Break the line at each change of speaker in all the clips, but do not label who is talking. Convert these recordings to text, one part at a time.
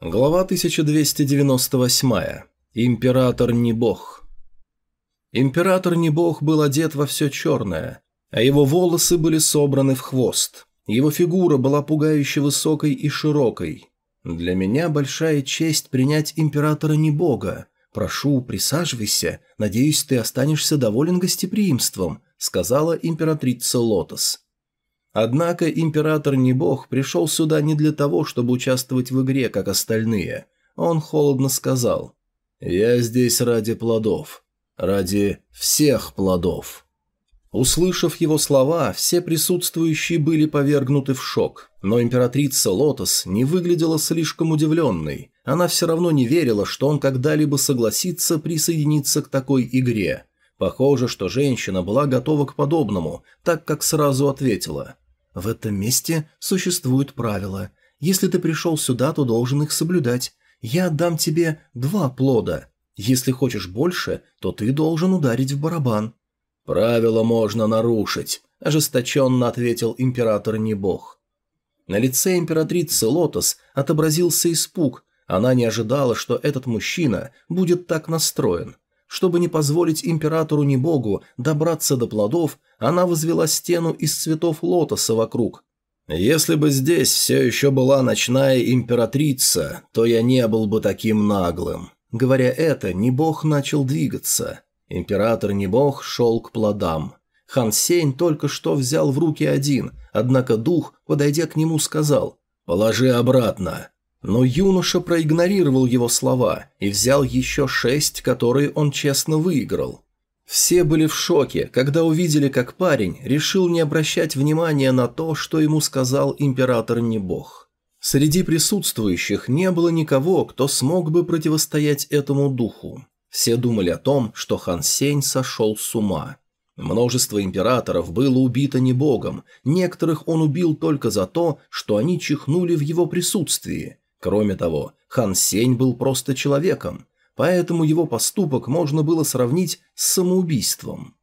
Глава 1298. Император не бог. Император не бог был одет во все черное, а его волосы были собраны в хвост. Его фигура была пугающе высокой и широкой. Для меня большая честь принять императора не бога. Прошу, присаживайся. Надеюсь, ты останешься доволен гостеприимством, сказала императрица Лотос. Однако император не бог пришел сюда не для того, чтобы участвовать в игре, как остальные. Он холодно сказал «Я здесь ради плодов. Ради всех плодов». Услышав его слова, все присутствующие были повергнуты в шок, но императрица Лотос не выглядела слишком удивленной. Она все равно не верила, что он когда-либо согласится присоединиться к такой игре. Похоже, что женщина была готова к подобному, так как сразу ответила – в этом месте существуют правила. Если ты пришел сюда, то должен их соблюдать. Я отдам тебе два плода. Если хочешь больше, то ты должен ударить в барабан». «Правила можно нарушить», – ожесточенно ответил император не бог. На лице императрицы Лотос отобразился испуг. Она не ожидала, что этот мужчина будет так настроен. Чтобы не позволить императору Небогу добраться до плодов, она возвела стену из цветов лотоса вокруг. «Если бы здесь все еще была ночная императрица, то я не был бы таким наглым». Говоря это, Небог начал двигаться. Император Небог шел к плодам. Хан Сень только что взял в руки один, однако дух, подойдя к нему, сказал «Положи обратно». Но юноша проигнорировал его слова и взял еще шесть, которые он честно выиграл. Все были в шоке, когда увидели, как парень решил не обращать внимания на то, что ему сказал император не бог. Среди присутствующих не было никого, кто смог бы противостоять этому духу. Все думали о том, что Хан Сень сошел с ума. Множество императоров было убито не богом, некоторых он убил только за то, что они чихнули в его присутствии – Кроме того, Хан Сень был просто человеком, поэтому его поступок можно было сравнить с самоубийством.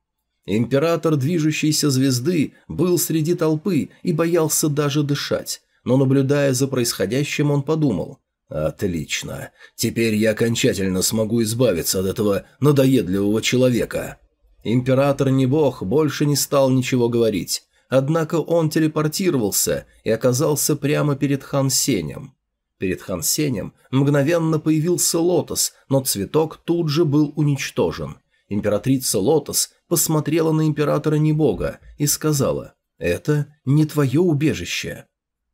Император движущейся звезды был среди толпы и боялся даже дышать, но наблюдая за происходящим, он подумал «Отлично, теперь я окончательно смогу избавиться от этого надоедливого человека». Император не бог больше не стал ничего говорить, однако он телепортировался и оказался прямо перед Хан Сенем. Перед Хан Сенем мгновенно появился лотос, но цветок тут же был уничтожен. Императрица Лотос посмотрела на императора Небога и сказала «Это не твое убежище».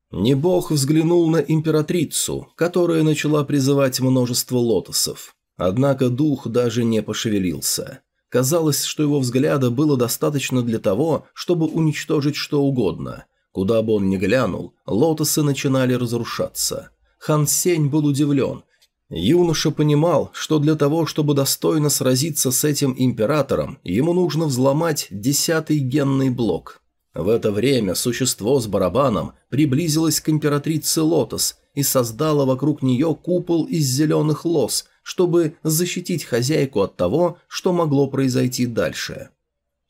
Небог взглянул на императрицу, которая начала призывать множество лотосов. Однако дух даже не пошевелился. Казалось, что его взгляда было достаточно для того, чтобы уничтожить что угодно. Куда бы он ни глянул, лотосы начинали разрушаться. Хан Сень был удивлен. Юноша понимал, что для того, чтобы достойно сразиться с этим императором, ему нужно взломать десятый генный блок. В это время существо с барабаном приблизилось к императрице Лотос и создало вокруг нее купол из зеленых лос, чтобы защитить хозяйку от того, что могло произойти дальше.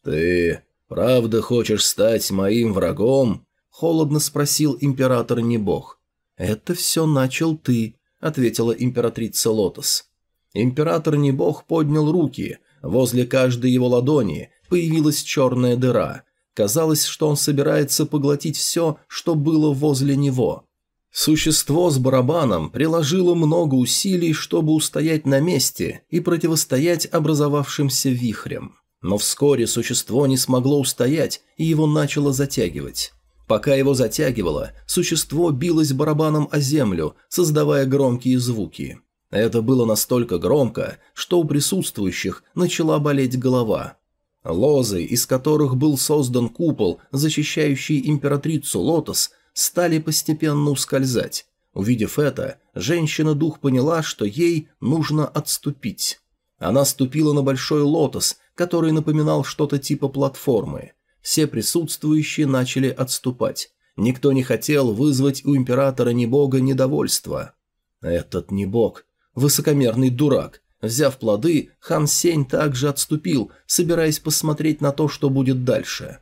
«Ты правда хочешь стать моим врагом?» – холодно спросил император Небог. «Это все начал ты», — ответила императрица Лотос. Император не бог поднял руки, возле каждой его ладони появилась черная дыра. Казалось, что он собирается поглотить все, что было возле него. Существо с барабаном приложило много усилий, чтобы устоять на месте и противостоять образовавшимся вихрям. Но вскоре существо не смогло устоять, и его начало затягивать. Пока его затягивало, существо билось барабаном о землю, создавая громкие звуки. Это было настолько громко, что у присутствующих начала болеть голова. Лозы, из которых был создан купол, защищающий императрицу Лотос, стали постепенно ускользать. Увидев это, женщина-дух поняла, что ей нужно отступить. Она ступила на большой лотос, который напоминал что-то типа платформы. Все присутствующие начали отступать. Никто не хотел вызвать у императора Небога недовольство. Этот Небог, высокомерный дурак. Взяв плоды, хан Сень также отступил, собираясь посмотреть на то, что будет дальше.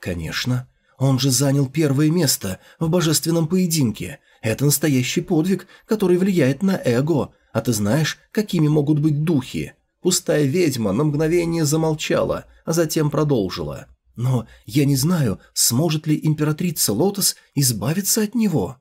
Конечно,
Он же занял первое место в божественном поединке. Это настоящий подвиг, который влияет на эго. А ты знаешь, какими могут быть духи?» Пустая ведьма на мгновение замолчала, а затем продолжила. «Но я не знаю, сможет ли императрица Лотос избавиться от него?»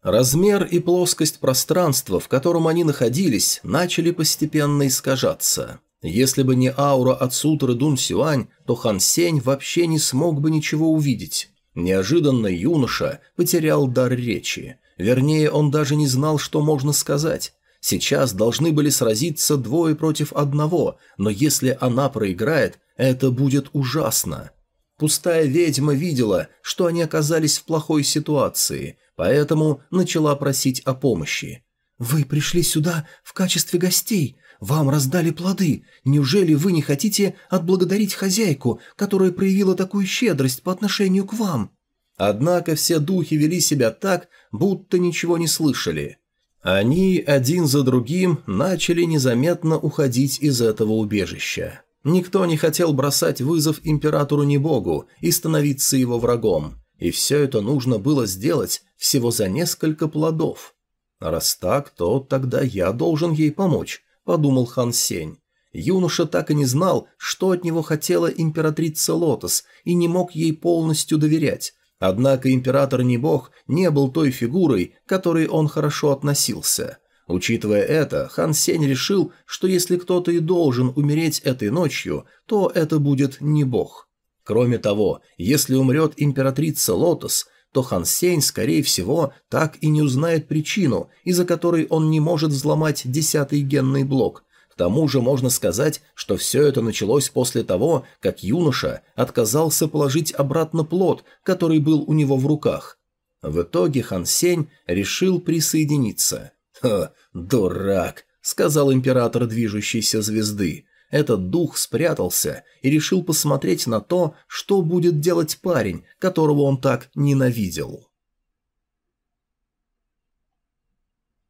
Размер и плоскость пространства, в котором они находились, начали постепенно искажаться. Если бы не аура от сутры Дун Сюань, то Хан Сень вообще не смог бы ничего увидеть. Неожиданно юноша потерял дар речи. Вернее, он даже не знал, что можно сказать. Сейчас должны были сразиться двое против одного, но если она проиграет, это будет ужасно. Пустая ведьма видела, что они оказались в плохой ситуации, поэтому начала просить о помощи.
«Вы пришли сюда в качестве гостей. Вам раздали плоды. Неужели вы не хотите отблагодарить хозяйку, которая проявила такую щедрость по отношению к вам?»
Однако все духи вели себя так, будто ничего не слышали. Они один за другим начали незаметно уходить из этого убежища. Никто не хотел бросать вызов императору-небогу и становиться его врагом, и все это нужно было сделать всего за несколько плодов. Раз так, то тогда я должен ей помочь, подумал Хан Сень. Юноша так и не знал, что от него хотела императрица Лотос, и не мог ей полностью доверять. Однако император не бог не был той фигурой, к которой он хорошо относился. Учитывая это, Хан Сень решил, что если кто-то и должен умереть этой ночью, то это будет не бог. Кроме того, если умрет императрица Лотос, то Хан Сень, скорее всего, так и не узнает причину, из-за которой он не может взломать десятый генный блок. К тому же можно сказать, что все это началось после того, как юноша отказался положить обратно плод, который был у него в руках. В итоге Хан Сень решил присоединиться. «Ха, дурак!» — сказал император движущейся звезды. Этот дух спрятался и решил посмотреть на то, что будет делать парень, которого он так ненавидел.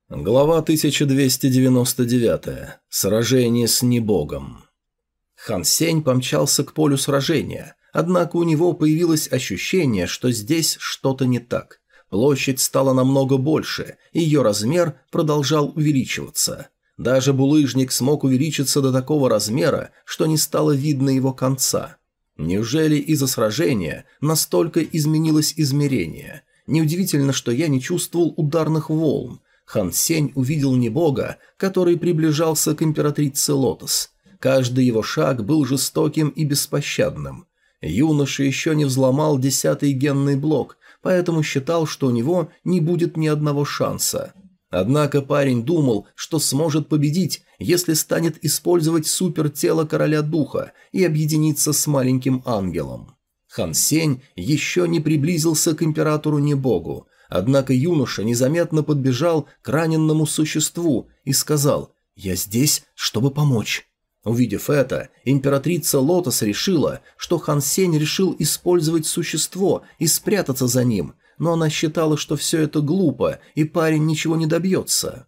Глава 1299. Сражение с небогом. Хан Сень помчался к полю сражения, однако у него появилось ощущение, что здесь что-то не так. Площадь стала намного больше, ее размер продолжал увеличиваться. Даже булыжник смог увеличиться до такого размера, что не стало видно его конца. Неужели из-за сражения настолько изменилось измерение? Неудивительно, что я не чувствовал ударных волн. Хан Сень увидел не бога, который приближался к императрице Лотос. Каждый его шаг был жестоким и беспощадным. Юноша еще не взломал десятый генный блок, поэтому считал, что у него не будет ни одного шанса. Однако парень думал, что сможет победить, если станет использовать супертело короля духа и объединиться с маленьким ангелом. Хан Сень еще не приблизился к императору Небогу, однако юноша незаметно подбежал к раненному существу и сказал «Я здесь, чтобы помочь». Увидев это, императрица Лотос решила, что Хан Сень решил использовать существо и спрятаться за ним, но она считала, что все это глупо, и парень ничего не добьется.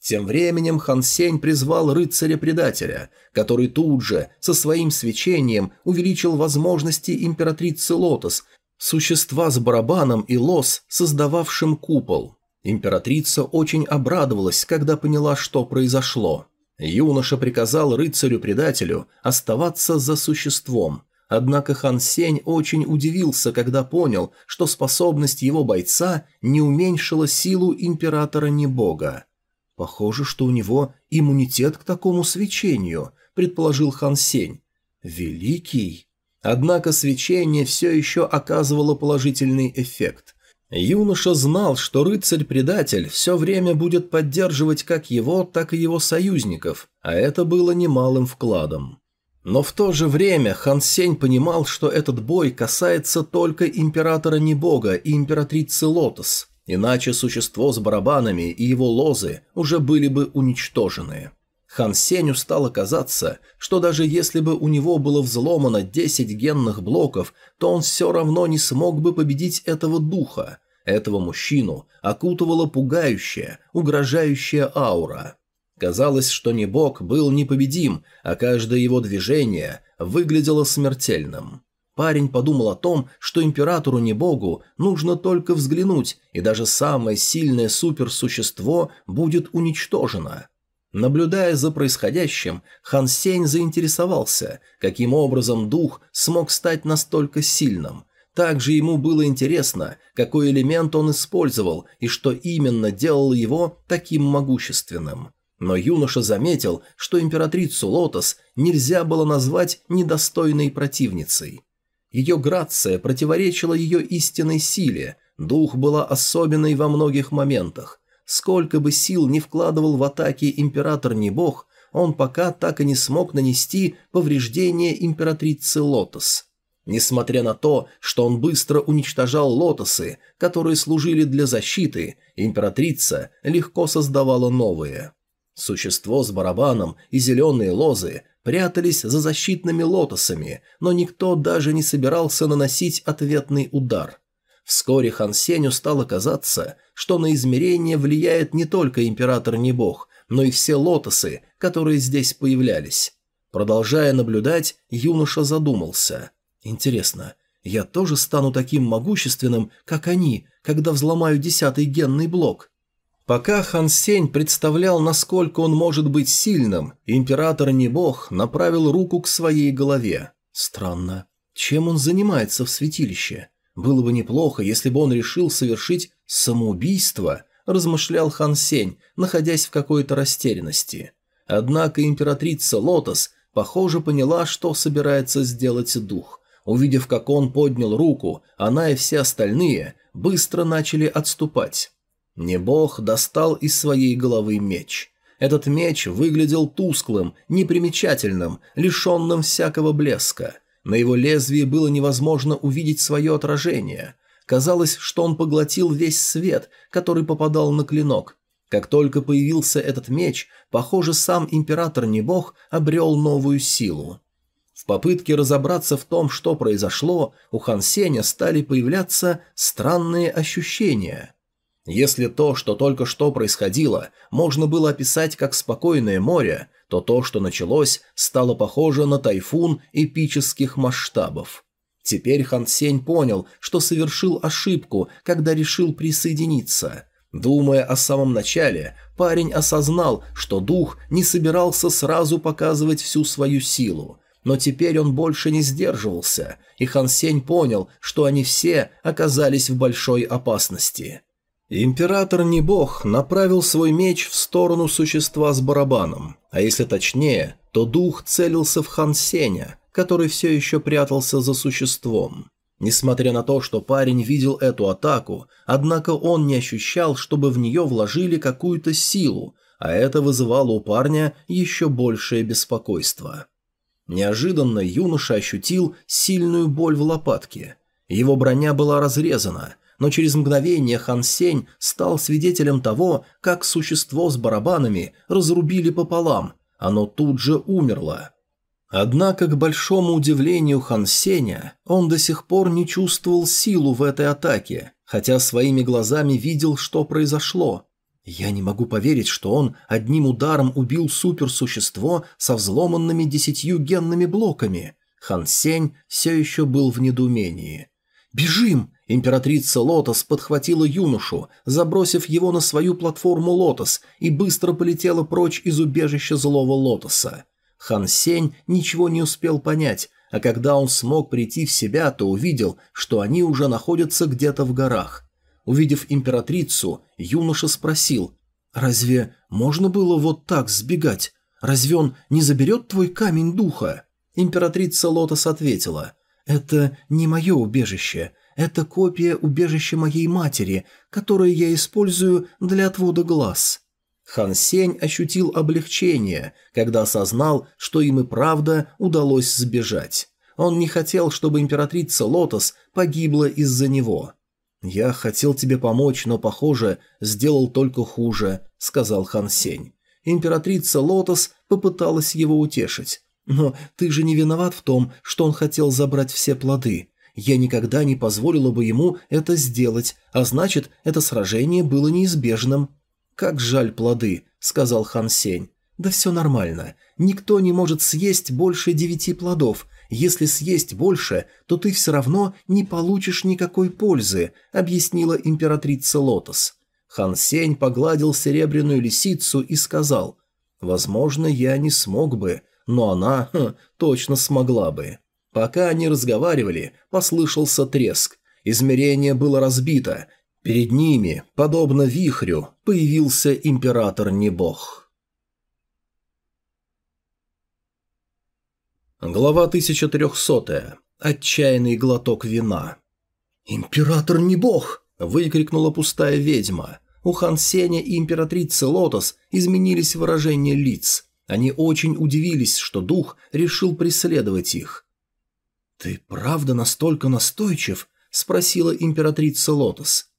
Тем временем Хан Сень призвал рыцаря-предателя, который тут же, со своим свечением, увеличил возможности императрицы Лотос, существа с барабаном и лос, создававшим купол. Императрица очень обрадовалась, когда поняла, что произошло. Юноша приказал рыцарю-предателю оставаться за существом, Однако Хан Сень очень удивился, когда понял, что способность его бойца не уменьшила силу императора Небога. «Похоже, что у него иммунитет к такому свечению», – предположил Хан Сень. «Великий». Однако свечение все еще оказывало положительный эффект. Юноша знал, что рыцарь-предатель все время будет поддерживать как его, так и его союзников, а это было немалым вкладом. Но в то же время Хан Сень понимал, что этот бой касается только императора Небога и императрицы Лотос, иначе существо с барабанами и его лозы уже были бы уничтожены. Хан Сенью стало казаться, что даже если бы у него было взломано 10 генных блоков, то он все равно не смог бы победить этого духа. Этого мужчину окутывала пугающая, угрожающая аура. Казалось, что Небок был непобедим, а каждое его движение выглядело смертельным. Парень подумал о том, что императору не богу нужно только взглянуть, и даже самое сильное суперсущество будет уничтожено. Наблюдая за происходящим, Хан Сень заинтересовался, каким образом дух смог стать настолько сильным. Также ему было интересно, какой элемент он использовал и что именно делало его таким могущественным. Но юноша заметил, что императрицу Лотос нельзя было назвать недостойной противницей. Ее грация противоречила ее истинной силе, дух была особенной во многих моментах. Сколько бы сил не вкладывал в атаки император не бог, он пока так и не смог нанести повреждение императрице Лотос. Несмотря на то, что он быстро уничтожал лотосы, которые служили для защиты, императрица легко создавала новые. Существо с барабаном и зеленые лозы прятались за защитными лотосами, но никто даже не собирался наносить ответный удар. Вскоре Хан Сеню стало казаться, что на измерение влияет не только император Небог, но и все лотосы, которые здесь появлялись. Продолжая наблюдать, юноша задумался. «Интересно, я тоже стану таким могущественным, как они, когда взломаю десятый генный блок?» Пока Хан Сень представлял, насколько он может быть сильным, император не бог направил руку к своей голове. Странно. Чем он занимается в святилище? Было бы неплохо, если бы он решил совершить самоубийство, размышлял Хан Сень, находясь в какой-то растерянности. Однако императрица Лотос, похоже, поняла, что собирается сделать дух. Увидев, как он поднял руку, она и все остальные быстро начали отступать. Небог достал из своей головы меч. Этот меч выглядел тусклым, непримечательным, лишенным всякого блеска. На его лезвии было невозможно увидеть свое отражение. Казалось, что он поглотил весь свет, который попадал на клинок. Как только появился этот меч, похоже, сам император Небог обрел новую силу. В попытке разобраться в том, что произошло, у Хан Сеня стали появляться странные ощущения – если то, что только что происходило, можно было описать как спокойное море, то то, что началось, стало похоже на тайфун эпических масштабов. Теперь Хан Сень понял, что совершил ошибку, когда решил присоединиться. Думая о самом начале, парень осознал, что дух не собирался сразу показывать всю свою силу. Но теперь он больше не сдерживался, и Хан Сень понял, что они все оказались в большой опасности. Император не бог направил свой меч в сторону существа с барабаном, а если точнее, то дух целился в Хан Сеня, который все еще прятался за существом. Несмотря на то, что парень видел эту атаку, однако он не ощущал, чтобы в нее вложили какую-то силу, а это вызывало у парня еще большее беспокойство. Неожиданно юноша ощутил сильную боль в лопатке. Его броня была разрезана, но через мгновение Хан Сень стал свидетелем того, как существо с барабанами разрубили пополам, оно тут же умерло. Однако, к большому удивлению Хан Сеня, он до сих пор не чувствовал силу в этой атаке, хотя своими глазами видел, что произошло. Я не могу поверить, что он одним ударом убил суперсущество со взломанными десятью генными блоками. Хан Сень все еще был в недоумении. «Бежим! Императрица Лотос подхватила юношу, забросив его на свою платформу Лотос, и быстро полетела прочь из убежища злого Лотоса. Хан Сень ничего не успел понять, а когда он смог прийти в себя, то увидел, что они уже находятся где-то в горах. Увидев императрицу, юноша спросил, «Разве можно было вот так сбегать? Разве он не заберет твой камень духа?» Императрица Лотос ответила, «Это не мое убежище. Это копия убежища моей матери, которое я использую для отвода глаз». Хан Сень ощутил облегчение, когда осознал, что им и правда удалось сбежать. Он не хотел, чтобы императрица Лотос погибла из-за него. «Я хотел тебе помочь, но, похоже, сделал только хуже», — сказал Хан Сень. Императрица Лотос попыталась его утешить. «Но ты же не виноват в том, что он хотел забрать все плоды. Я никогда не позволила бы ему это сделать, а значит, это сражение было неизбежным. «Как жаль плоды», — сказал Хан Сень. «Да все нормально. Никто не может съесть больше девяти плодов.
Если съесть больше, то ты все равно не получишь никакой пользы», — объяснила императрица Лотос. Хан Сень погладил серебряную лисицу и сказал, «Возможно, я не смог бы, но она хм, точно смогла бы». Пока они разговаривали, послышался треск. Измерение было разбито. Перед ними, подобно вихрю, появился император-небог. Глава 1300. Отчаянный глоток вина. «Император не бог!» – выкрикнула пустая ведьма. У Хан Сеня и императрицы Лотос изменились выражения лиц. Они очень удивились, что дух решил преследовать их. «Ты правда настолько настойчив?» – спросила императрица Лотос.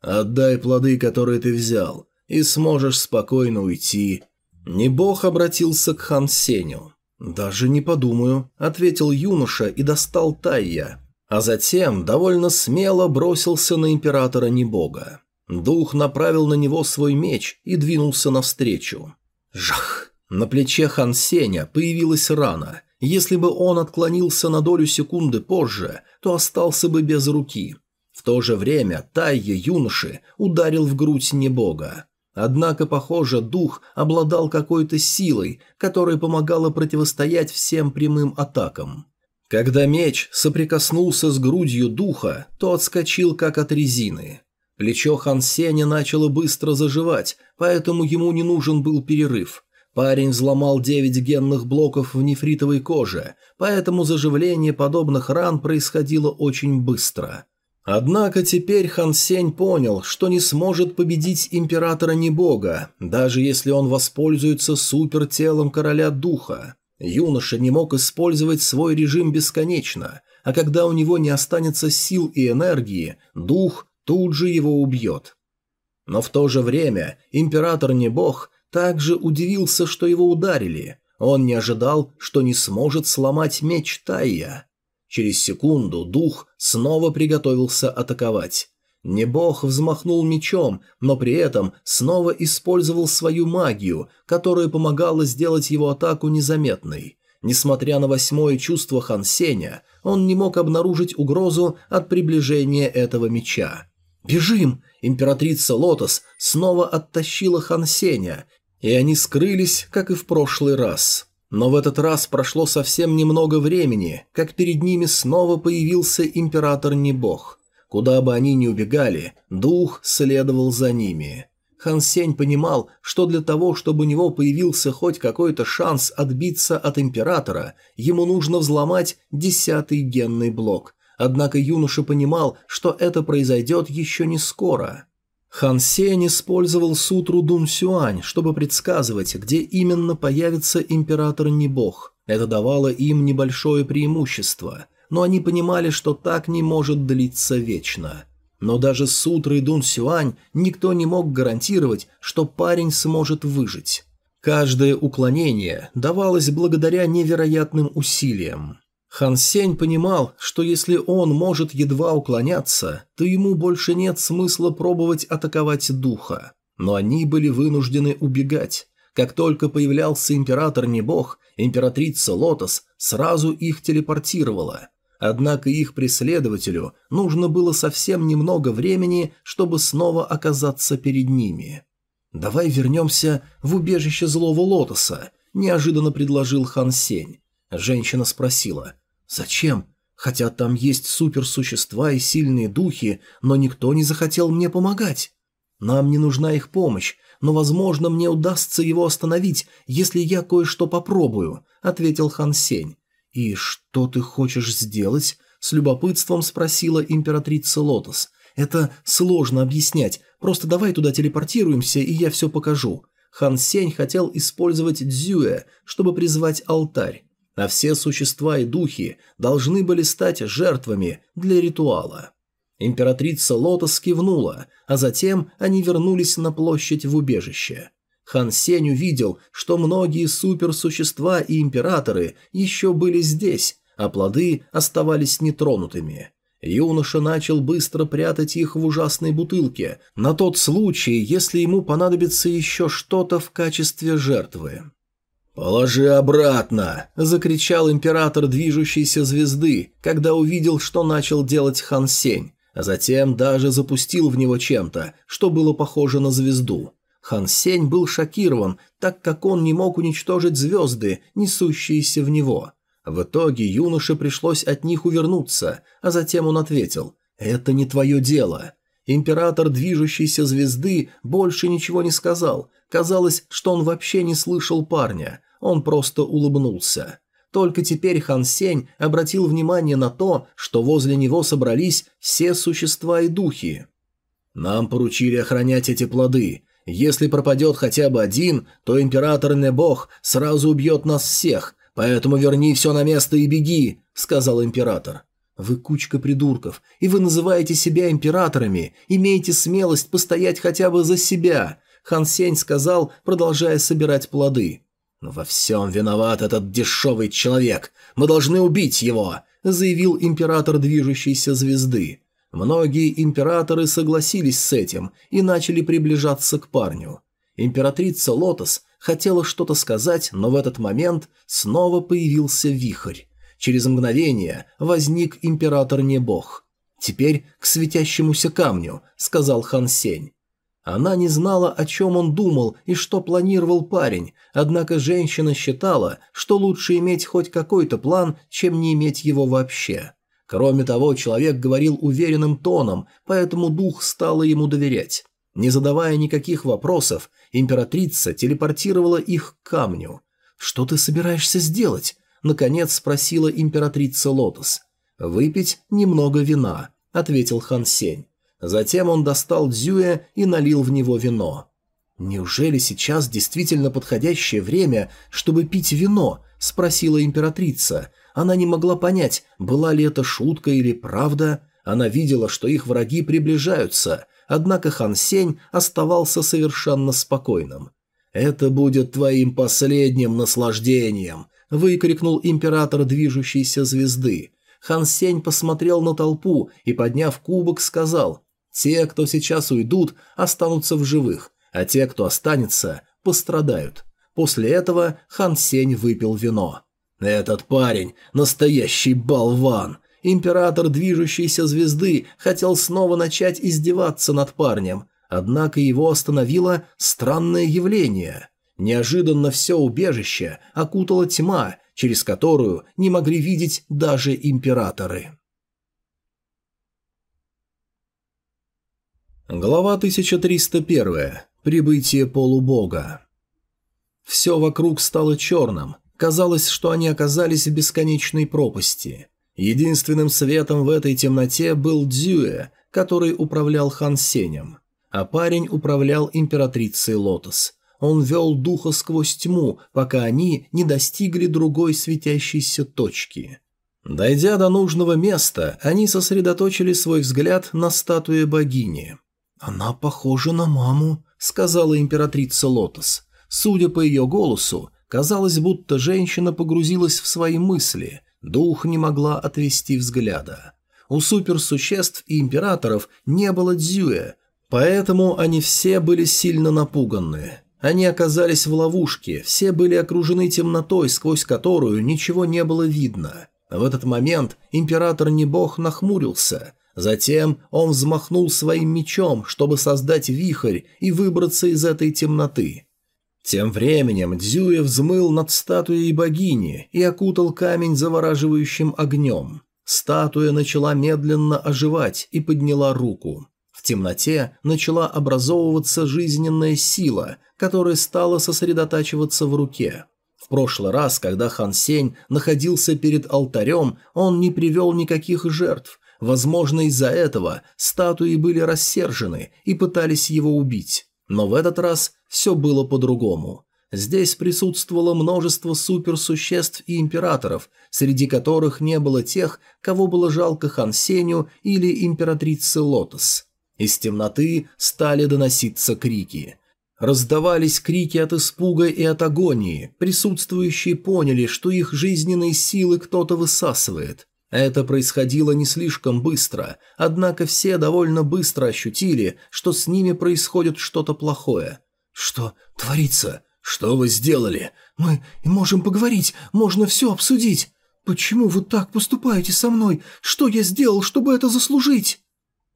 «Отдай плоды, которые ты взял, и сможешь спокойно уйти». Не бог обратился к Хан Сеню. «Даже не подумаю», – ответил юноша и достал Тайя. А затем довольно смело бросился на императора Небога. Дух направил на него свой меч и двинулся навстречу. Жах! На плече Хан Сеня появилась рана. Если бы он отклонился на долю секунды позже, то остался бы без руки. В то же время Тайя юноши ударил в грудь Небога. Однако, похоже, дух обладал какой-то силой, которая помогала противостоять всем прямым атакам. Когда меч соприкоснулся с грудью духа, то отскочил как от резины. Плечо Хан Сеня начало быстро заживать, поэтому ему не нужен был перерыв. Парень взломал девять генных блоков в нефритовой коже, поэтому заживление подобных ран происходило очень быстро. Однако теперь Хан Сень понял, что не сможет победить императора Небога, даже если он воспользуется супертелом короля духа. Юноша не мог использовать свой режим бесконечно, а когда у него не останется сил и энергии, дух тут же его убьет. Но в то же время император Небог также удивился, что его ударили. Он не ожидал, что не сможет сломать меч Тайя. Через секунду дух снова приготовился атаковать. Небог взмахнул мечом, но при этом снова использовал свою магию, которая помогала сделать его атаку незаметной. Несмотря на восьмое чувство Хан Сеня, он не мог обнаружить угрозу от приближения этого меча. «Бежим!» Императрица Лотос снова оттащила Хан Сеня, и они скрылись, как и в прошлый раз. Но в этот раз прошло совсем немного времени, как перед ними снова появился император Небог. Куда бы они ни убегали, дух следовал за ними. Хан Сень понимал, что для того, чтобы у него появился хоть какой-то шанс отбиться от императора, ему нужно взломать десятый генный блок. Однако юноша понимал, что это произойдет еще не скоро. Хан Сень использовал сутру Дун Сюань, чтобы предсказывать, где именно появится император-небог. Это давало им небольшое преимущество, но они понимали, что так не может длиться вечно. Но даже с сутрой Дун Сюань никто не мог гарантировать, что парень сможет выжить. Каждое уклонение давалось благодаря невероятным усилиям. Хан Сень понимал, что если он может едва уклоняться, то ему больше нет смысла пробовать атаковать духа. Но они были вынуждены убегать. Как только появлялся император Небог, императрица Лотос сразу их телепортировала. Однако их преследователю нужно было совсем немного времени, чтобы снова оказаться перед ними. «Давай вернемся в убежище злого лотоса», – неожиданно предложил Хан Сень. Женщина спросила, «Зачем? Хотя там есть суперсущества и сильные духи, но никто не захотел мне помогать. Нам не нужна их помощь, но, возможно, мне удастся его остановить, если я кое-что попробую», — ответил Хан Сень. «И что ты хочешь сделать?» — с любопытством спросила императрица Лотос. «Это сложно объяснять, просто давай туда телепортируемся, и я все покажу». Хан Сень хотел использовать Дзюэ, чтобы призвать алтарь а все существа и духи должны были стать жертвами для ритуала. Императрица Лотос кивнула, а затем они вернулись на площадь в убежище. Хан Сень увидел, что многие суперсущества и императоры еще были здесь, а плоды оставались нетронутыми. Юноша начал быстро прятать их в ужасной бутылке, на тот случай, если ему понадобится еще что-то в качестве жертвы.
«Положи обратно!» – закричал император движущейся звезды, когда увидел, что начал делать Хан Сень, а затем даже запустил в него чем-то, что было похоже на звезду. Хан Сень был шокирован, так как он не мог уничтожить звезды, несущиеся в него. В итоге юноше пришлось от них увернуться, а затем он ответил «Это не твое дело». Император движущейся звезды больше ничего не сказал. Казалось, что он вообще не слышал парня. Он просто улыбнулся. Только теперь Хан Сень обратил внимание на то, что возле него собрались все существа и духи. «Нам поручили охранять эти плоды. Если пропадет хотя бы один, то император Небог сразу убьет нас всех, поэтому верни все на место и беги», — сказал император. «Вы кучка придурков, и вы называете себя императорами, имеете смелость постоять хотя бы за себя», — Хан Сень сказал, продолжая собирать плоды. «Но во всем виноват этот дешевый человек. Мы должны убить его», — заявил император движущейся звезды. Многие императоры согласились с этим и начали приближаться к парню. Императрица Лотос хотела что-то сказать, но в этот момент снова появился вихрь. Через мгновение возник император Небог. «Теперь к светящемуся камню», — сказал Хан Сень. Она не знала, о чем он думал и что планировал парень, однако женщина считала, что лучше иметь хоть какой-то план, чем не иметь его вообще. Кроме того, человек говорил уверенным тоном, поэтому дух стала ему доверять. Не задавая никаких вопросов, императрица телепортировала их к камню. «Что ты собираешься сделать?» – наконец спросила императрица Лотос. «Выпить немного вина», – ответил Хан Сень. Затем он достал дзюя и налил в него вино. «Неужели сейчас действительно подходящее время, чтобы пить вино?» – спросила императрица, она не могла понять, была ли это шутка или правда. Она видела, что их враги приближаются, однако Хан Сень оставался совершенно спокойным. «Это будет твоим последним наслаждением!» – выкрикнул император движущейся звезды. Хан Сень посмотрел на толпу и, подняв кубок, сказал «Те, кто сейчас уйдут, останутся в живых, а те, кто останется, пострадают». После этого Хан Сень выпил вино. Этот парень – настоящий болван. Император движущейся звезды хотел снова начать издеваться над парнем, однако его остановило странное явление. Неожиданно все убежище окутала тьма, через которую не могли видеть даже императоры. Глава 1301. Прибытие полубога. Все вокруг стало черным, Казалось, что они оказались в бесконечной пропасти. Единственным светом в этой темноте был Дзюэ, который управлял Хан Сенем. А парень управлял императрицей Лотос. Он вел духа сквозь тьму, пока они не достигли другой светящейся точки. Дойдя до нужного места, они сосредоточили свой взгляд на статуе богини. «Она похожа на маму», — сказала императрица Лотос. Судя по ее голосу, Казалось, будто женщина погрузилась в свои мысли, дух не могла отвести взгляда. У суперсуществ и императоров не было дзюэ, поэтому они все были сильно напуганы. Они оказались в ловушке, все были окружены темнотой, сквозь которую ничего не было видно. В этот момент император Небог нахмурился. Затем он взмахнул своим мечом, чтобы создать вихрь и выбраться из этой темноты. Тем временем Дзюя взмыл над статуей богини и окутал камень завораживающим огнем. Статуя начала медленно оживать и подняла руку. В темноте начала образовываться жизненная сила, которая стала сосредотачиваться в руке. В прошлый раз, когда Хан Сень находился перед алтарем, он не привел никаких жертв. Возможно, из-за этого статуи были рассержены и пытались его убить. Но в этот раз все было по-другому. Здесь присутствовало множество суперсуществ и императоров, среди которых не было тех, кого было жалко Хан Сеню или императрице Лотос. Из темноты стали доноситься крики. Раздавались крики от испуга и от агонии, присутствующие поняли, что их жизненные силы кто-то высасывает. Это происходило не слишком быстро, однако все довольно быстро ощутили, что с ними происходит что-то плохое. «Что творится? «Что вы сделали?»
«Мы можем поговорить, можно все обсудить. Почему вы так поступаете со мной? Что я сделал, чтобы это заслужить?»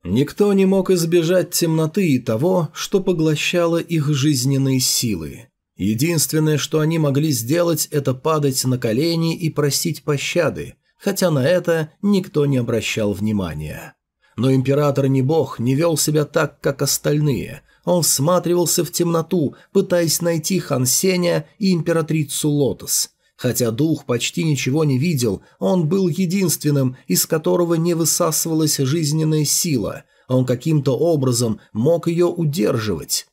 Никто не мог избежать темноты и того, что поглощало их жизненные силы. Единственное, что они могли сделать, это падать на колени и просить пощады, хотя на это никто не обращал внимания. Но император не бог, не вел себя так, как остальные. Он всматривался в темноту, пытаясь найти Хан Сеня и императрицу Лотос. Хотя дух почти ничего не видел, он был единственным, из которого не высасывалась жизненная сила. Он каким-то образом мог ее удерживать.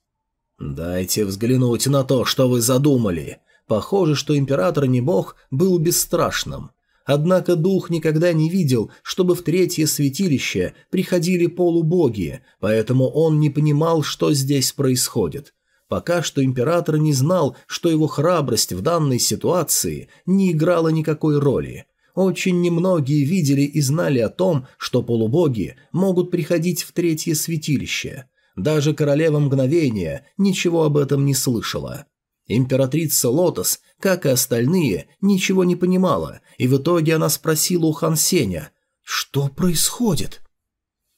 «Дайте взглянуть на то, что вы задумали». Похоже, что император не бог был бесстрашным. Однако дух никогда не видел, чтобы в третье святилище приходили полубоги, поэтому он не понимал, что здесь происходит. Пока что император не знал, что его храбрость в данной ситуации не играла никакой роли. Очень немногие видели и знали о том, что полубоги могут приходить в третье святилище. Даже королева мгновения ничего об этом не слышала. Императрица Лотос, как и остальные, ничего не понимала, и в итоге она спросила у Хан Сеня, «Что происходит?»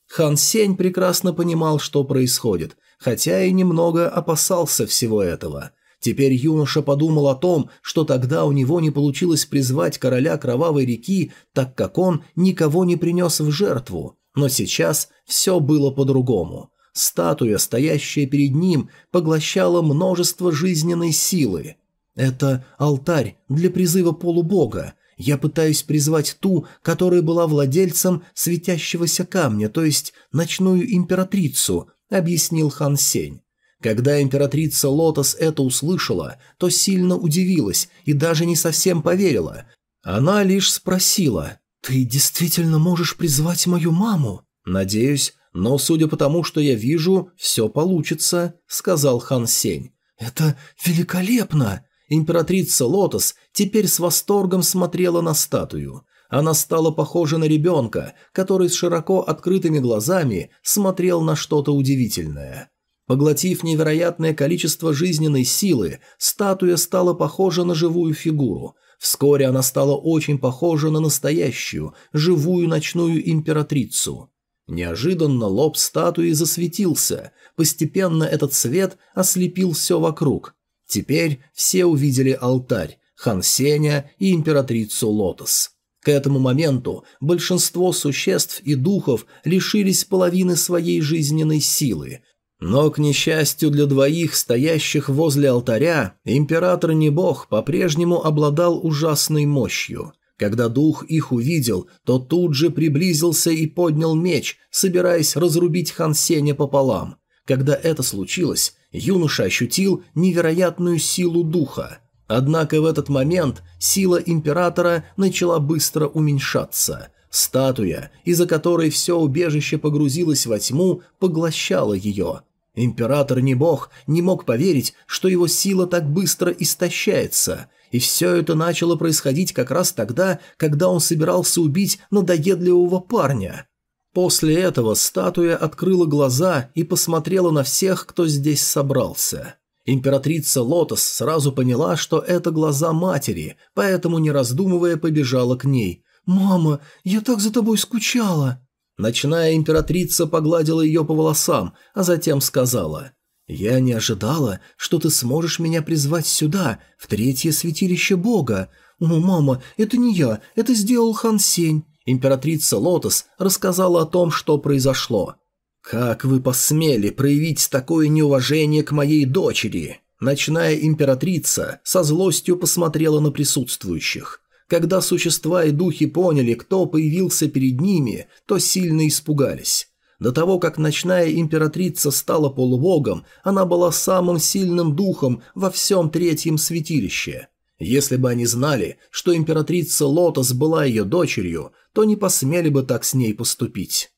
Хан Сень прекрасно понимал, что происходит, хотя и немного опасался всего этого. Теперь юноша подумал о том, что тогда у него не получилось призвать короля Кровавой реки, так как он никого не принес в жертву. Но сейчас все было по-другому. Статуя, стоящая перед ним, поглощала множество жизненной силы. Это алтарь для призыва полубога. Я пытаюсь призвать ту, которая была владельцем светящегося камня, то есть ночную императрицу, объяснил Хан Сень. Когда императрица Лотос это услышала, то сильно удивилась и даже не совсем поверила. Она лишь спросила, «Ты действительно можешь призвать мою маму?» «Надеюсь, но, судя по тому, что я вижу, все получится», — сказал Хан Сень. «Это великолепно!» Императрица Лотос теперь с восторгом смотрела на статую. Она стала похожа на ребенка, который с широко открытыми глазами смотрел на что-то удивительное. Поглотив невероятное количество жизненной силы, статуя стала похожа на живую фигуру. Вскоре она стала очень похожа на настоящую, живую ночную императрицу. Неожиданно лоб статуи засветился, постепенно этот свет ослепил все вокруг. Теперь все увидели алтарь, Хан Сеня и императрицу Лотос. К этому моменту большинство существ и духов лишились половины своей жизненной силы. Но, к несчастью для двоих, стоящих возле алтаря, император не бог по-прежнему обладал ужасной мощью – когда дух их увидел, то тут же приблизился и поднял меч, собираясь разрубить Хан Сеня пополам. Когда это случилось, юноша ощутил невероятную силу духа. Однако в этот момент сила императора начала быстро уменьшаться. Статуя, из-за которой все убежище погрузилось во тьму, поглощала ее. Император не бог, не мог поверить, что его сила так быстро истощается – и все это начало происходить как раз тогда, когда он собирался убить надоедливого парня. После этого статуя открыла глаза и посмотрела на всех, кто здесь собрался. Императрица Лотос сразу поняла, что это глаза матери, поэтому, не раздумывая, побежала к ней. «Мама, я так за тобой скучала!» Ночная императрица погладила ее по волосам, а затем сказала – «Я не ожидала, что ты сможешь меня призвать сюда, в третье святилище Бога. О, мама, это не я, это сделал Хан Сень». Императрица Лотос рассказала о том, что произошло. «Как вы посмели проявить такое неуважение к моей дочери?» Ночная императрица со злостью посмотрела на присутствующих. Когда существа и духи поняли, кто появился перед ними, то сильно испугались. До того, как ночная императрица стала полубогом, она была самым сильным духом во всем третьем святилище. Если бы они знали, что императрица Лотос была ее дочерью, то не посмели бы так с ней поступить.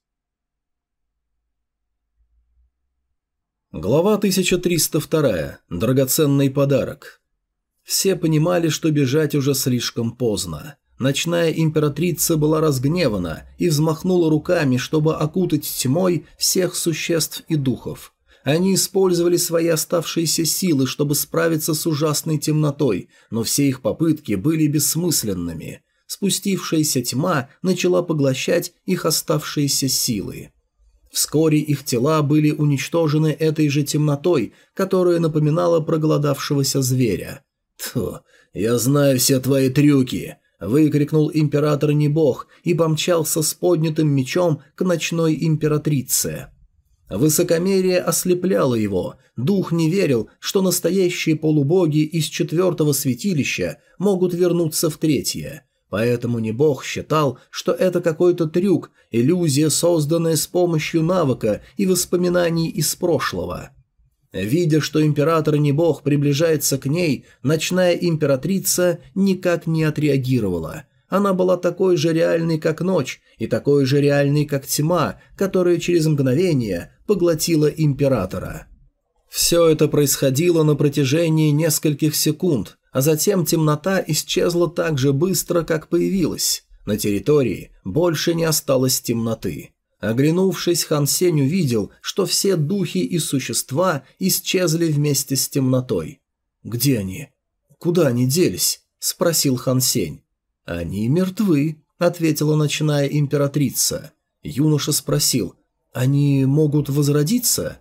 Глава 1302. Драгоценный подарок. Все понимали, что бежать уже слишком поздно. Ночная императрица была разгневана и взмахнула руками, чтобы окутать тьмой всех существ и духов. Они использовали свои оставшиеся силы, чтобы справиться с ужасной темнотой, но все их попытки были бессмысленными. Спустившаяся тьма начала поглощать их оставшиеся силы. Вскоре их тела были уничтожены этой же темнотой, которая напоминала проголодавшегося зверя. «Тьфу, я знаю все твои трюки!» – выкрикнул император Небог и помчался с поднятым мечом к ночной императрице. Высокомерие ослепляло его, дух не верил, что настоящие полубоги из четвертого святилища могут вернуться в третье. Поэтому не бог считал, что это какой-то трюк, иллюзия, созданная с помощью навыка и воспоминаний из прошлого. Видя, что император не бог приближается к ней, ночная императрица никак не отреагировала – она была такой же реальной, как ночь, и такой же реальной, как тьма, которая через мгновение поглотила императора. Все это происходило на протяжении нескольких секунд, а затем темнота исчезла так же быстро, как появилась. На территории больше не осталось темноты. Оглянувшись, Хан Сень увидел, что все духи и существа исчезли вместе с темнотой. «Где они? Куда они делись?» – спросил Хан Сень. «Они мертвы», — ответила ночная императрица. Юноша спросил, «Они могут возродиться?»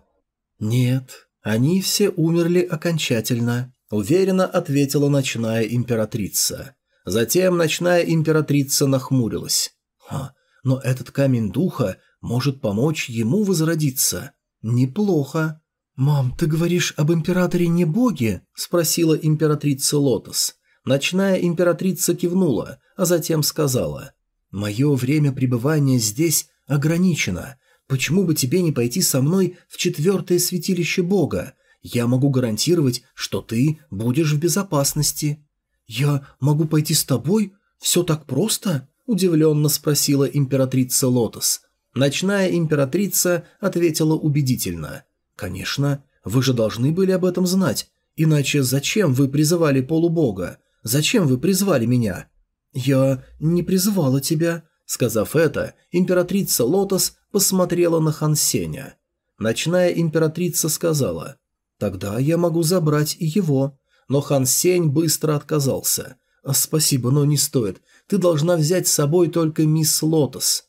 «Нет, они все умерли окончательно», — уверенно ответила ночная императрица. Затем ночная императрица нахмурилась. «Ха, но этот камень духа может помочь ему возродиться. Неплохо». «Мам, ты говоришь об императоре не боге?» – спросила императрица Лотос. Ночная императрица кивнула, а затем сказала, «Мое время пребывания здесь ограничено. Почему бы тебе не пойти со мной в четвертое святилище Бога? Я могу гарантировать, что ты будешь в безопасности». «Я могу пойти с тобой? Все так просто?» – удивленно спросила императрица Лотос. Ночная императрица ответила убедительно. «Конечно, вы же должны были об этом знать. Иначе зачем вы призывали полубога? Зачем вы призвали меня?» «Я не призывала тебя». Сказав это, императрица Лотос посмотрела на Хан Сеня. Ночная императрица сказала, «Тогда я могу забрать и его». Но Хан Сень быстро отказался. «Спасибо, но не стоит. Ты должна взять с собой только мисс Лотос».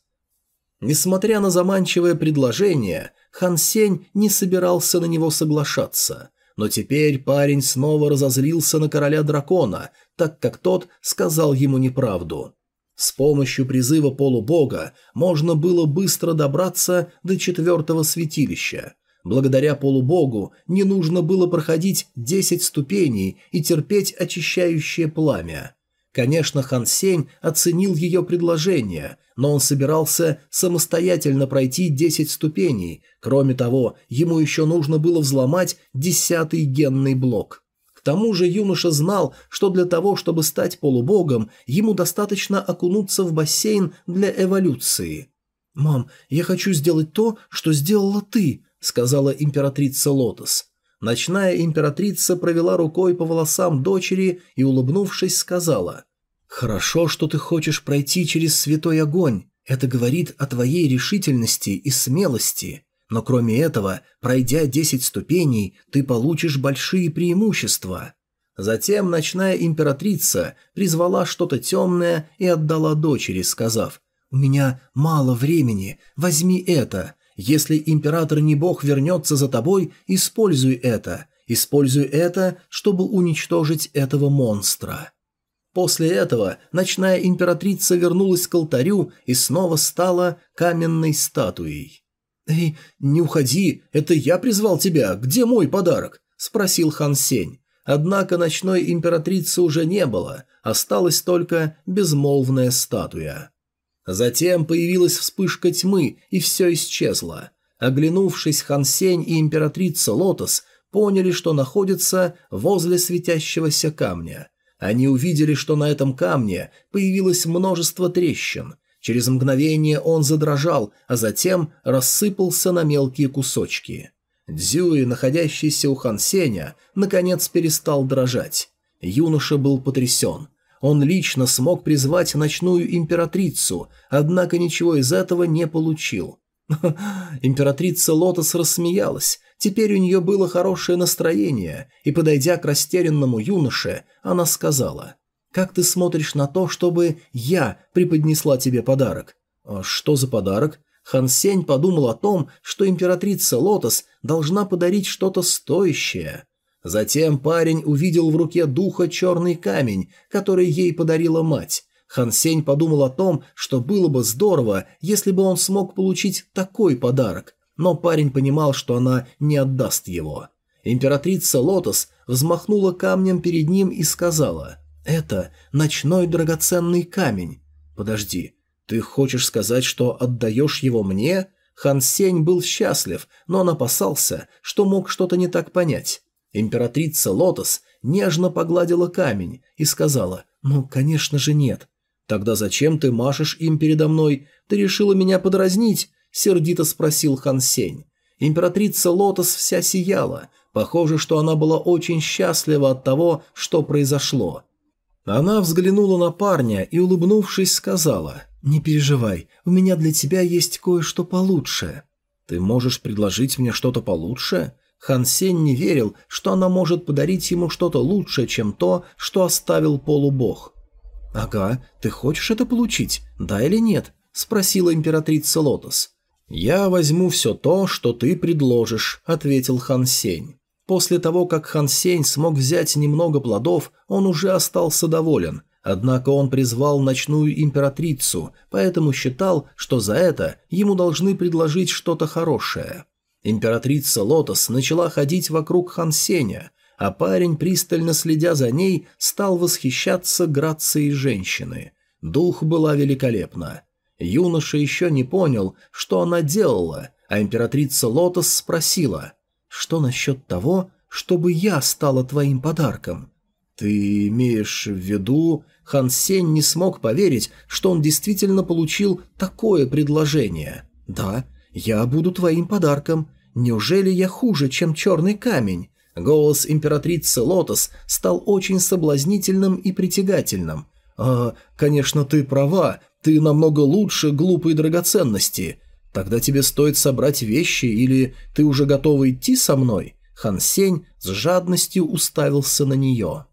Несмотря на заманчивое предложение, Хан Сень не собирался на него соглашаться. Но теперь парень снова разозлился на короля дракона, так как тот сказал ему неправду. С помощью призыва полубога можно было быстро добраться до четвертого святилища. Благодаря полубогу не нужно было проходить десять ступеней и терпеть очищающее пламя. Конечно, Хан Сень оценил ее предложение, но он собирался самостоятельно пройти 10 ступеней. Кроме того, ему еще нужно было взломать десятый генный блок. К тому же юноша знал, что для того, чтобы стать полубогом, ему достаточно окунуться в бассейн для эволюции. «Мам, я хочу сделать то, что сделала ты», — сказала императрица Лотос. Ночная императрица провела рукой по волосам дочери и, улыбнувшись, сказала «Хорошо, что ты хочешь пройти через святой огонь. Это говорит о твоей решительности и смелости. Но кроме этого, пройдя десять ступеней, ты получишь большие преимущества». Затем ночная императрица призвала что-то темное и отдала дочери, сказав «У меня мало времени, возьми это. Если император не бог вернется за тобой, используй это. Используй это, чтобы уничтожить этого монстра». После этого ночная императрица вернулась к алтарю и снова стала каменной статуей. «Эй, не уходи, это я призвал тебя, где мой подарок?» – спросил Хан Сень. Однако ночной императрицы уже не было, осталась только безмолвная статуя. Затем появилась вспышка тьмы, и все исчезло. Оглянувшись, Хан Сень и императрица Лотос поняли, что находятся возле светящегося камня – они увидели, что на этом камне появилось множество трещин. Через мгновение он задрожал, а затем рассыпался на мелкие кусочки. Дзюи, находящийся у Хан Сеня, наконец перестал дрожать. Юноша был потрясен. Он лично смог призвать ночную императрицу, однако ничего из этого не получил. Императрица Лотос рассмеялась.
Теперь у нее было хорошее настроение, и, подойдя к растерянному юноше, она сказала, «Как ты смотришь на то, чтобы я преподнесла тебе подарок?» «А «Что за подарок?» Хан Сень подумал о том, что императрица Лотос должна подарить что-то стоящее. Затем парень увидел в руке духа черный камень, который ей подарила мать. Хан Сень подумал о том, что было бы здорово, если бы он смог получить такой подарок, но парень понимал, что она не отдаст его. Императрица Лотос взмахнула камнем перед ним и сказала «Это ночной драгоценный камень. Подожди, ты хочешь сказать, что отдаешь его мне?» Хан Сень был счастлив, но он опасался, что мог что-то не так понять. Императрица Лотос нежно погладила камень и сказала «Ну, конечно же нет». «Тогда зачем ты машешь им передо мной? Ты решила меня подразнить?» – сердито спросил Хан Сень. Императрица Лотос вся сияла. Похоже, что она была очень счастлива от того, что произошло. Она взглянула на парня и, улыбнувшись, сказала «Не переживай, у меня для тебя есть кое-что получше». «Ты можешь предложить мне что-то получше?» Хан Сень не верил, что она может подарить ему что-то лучшее, чем то, что оставил полубог. «Ага, ты хочешь это получить, да или нет?» – спросила императрица Лотос. «Я возьму все то, что ты предложишь», – ответил Хан Сень. После того, как Хан Сень смог взять немного плодов, он уже остался доволен, однако он призвал ночную императрицу, поэтому считал, что за это ему должны предложить что-то хорошее. Императрица Лотос начала ходить вокруг Хан Сеня, а парень, пристально следя за ней, стал восхищаться грацией женщины. Дух была великолепна. Юноша еще не понял, что она делала, а императрица Лотос спросила, «Что насчет того, чтобы я стала твоим подарком?» «Ты имеешь в виду...» Хан Сень не смог поверить, что он действительно получил такое предложение. «Да, я буду твоим подарком. Неужели я хуже, чем черный камень?» Голос императрицы Лотос стал очень соблазнительным и притягательным. «А, конечно, ты права, ты намного лучше глупой драгоценности. Тогда тебе стоит собрать вещи, или ты уже готова идти со мной?» Хан Сень с жадностью уставился на нее.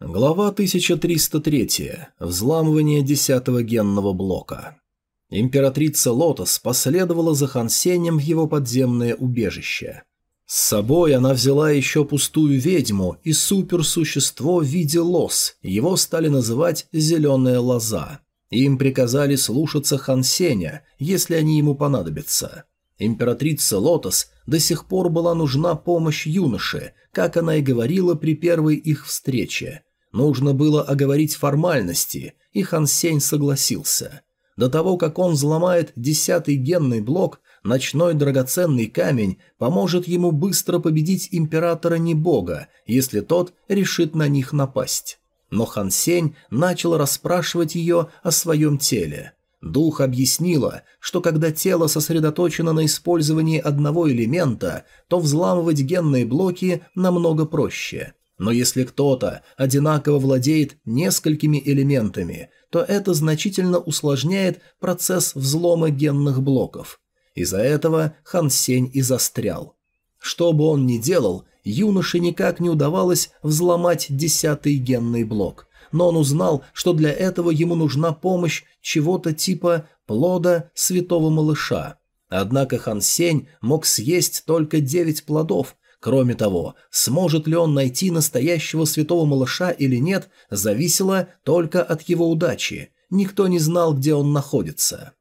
Глава 1303. Взламывание десятого генного блока. Императрица Лотос последовала за Хансенем в его подземное убежище. С собой она взяла еще пустую ведьму и суперсущество в виде лос, его стали называть «зеленая лоза». Им приказали слушаться Хансеня, если они ему понадобятся. Императрица Лотос до сих пор была нужна помощь юноше, как она и говорила при первой их встрече. Нужно было оговорить формальности, и Хансень согласился – до того, как он взломает десятый генный блок, ночной драгоценный камень поможет ему быстро победить императора Небога, если тот решит на них напасть. Но Хан Сень начал расспрашивать ее о своем теле. Дух объяснила, что когда тело сосредоточено на использовании одного элемента, то взламывать генные блоки намного проще. Но если кто-то одинаково владеет несколькими элементами, то это значительно усложняет процесс взлома генных блоков. Из-за этого Хан Сень и застрял. Что бы он ни делал, юноше никак не удавалось взломать десятый генный блок, но он узнал, что для этого ему нужна помощь чего-то типа плода святого малыша. Однако Хан Сень мог съесть только девять плодов, Кроме того, сможет ли он найти настоящего святого малыша или нет, зависело только от его удачи. Никто не знал, где он находится.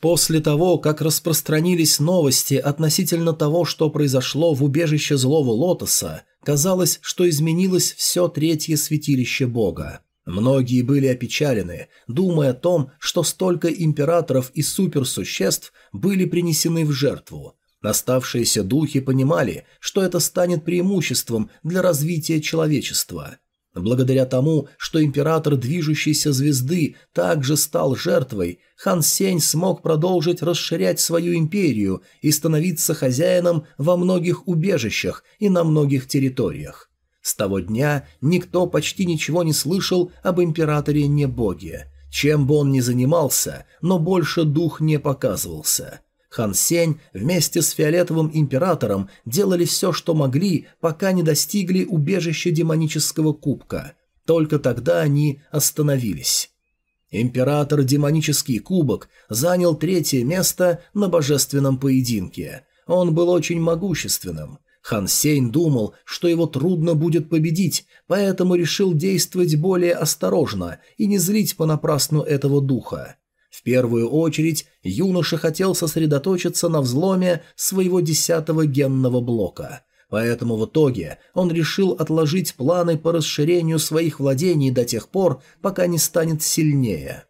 После того, как распространились новости относительно того, что произошло в убежище злого лотоса, казалось, что изменилось все третье святилище бога. Многие были опечалены, думая о том, что столько императоров и суперсуществ были принесены в жертву. Оставшиеся духи понимали, что это станет преимуществом для развития человечества. Благодаря тому, что император движущейся звезды также стал жертвой, Хан Сень смог продолжить расширять свою империю и становиться хозяином во многих убежищах и на многих территориях. С того дня никто почти ничего не слышал об императоре-небоге. Чем бы он ни занимался, но больше дух не показывался – Хан Сень вместе с Фиолетовым Императором делали все, что могли, пока не достигли убежища демонического кубка. Только тогда они остановились. Император Демонический Кубок занял третье место на божественном поединке. Он был очень могущественным. Хан Сень думал, что его трудно будет победить, поэтому решил действовать более осторожно и не злить понапрасну этого духа. В первую очередь юноша хотел сосредоточиться на взломе своего десятого генного блока. Поэтому в итоге он решил отложить планы по расширению своих владений до тех пор, пока не станет сильнее.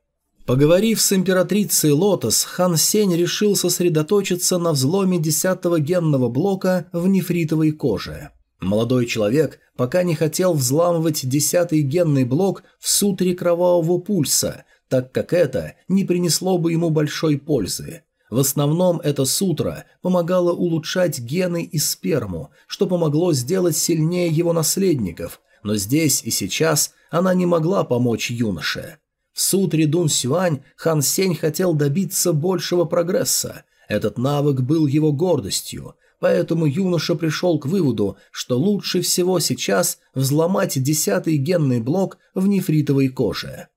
Поговорив с императрицей Лотос, Хан Сень решил сосредоточиться на взломе десятого генного блока в нефритовой коже. Молодой человек пока не хотел взламывать десятый генный блок в сутре кровавого пульса, так как это не принесло бы ему большой пользы. В основном эта сутра помогала улучшать гены и сперму, что помогло сделать сильнее его наследников, но здесь и сейчас она не могла помочь юноше. В сутре Дун Сюань Хан Сень хотел добиться большего прогресса. Этот навык был его гордостью, поэтому юноша пришел к выводу, что лучше всего сейчас взломать десятый генный блок в нефритовой коже.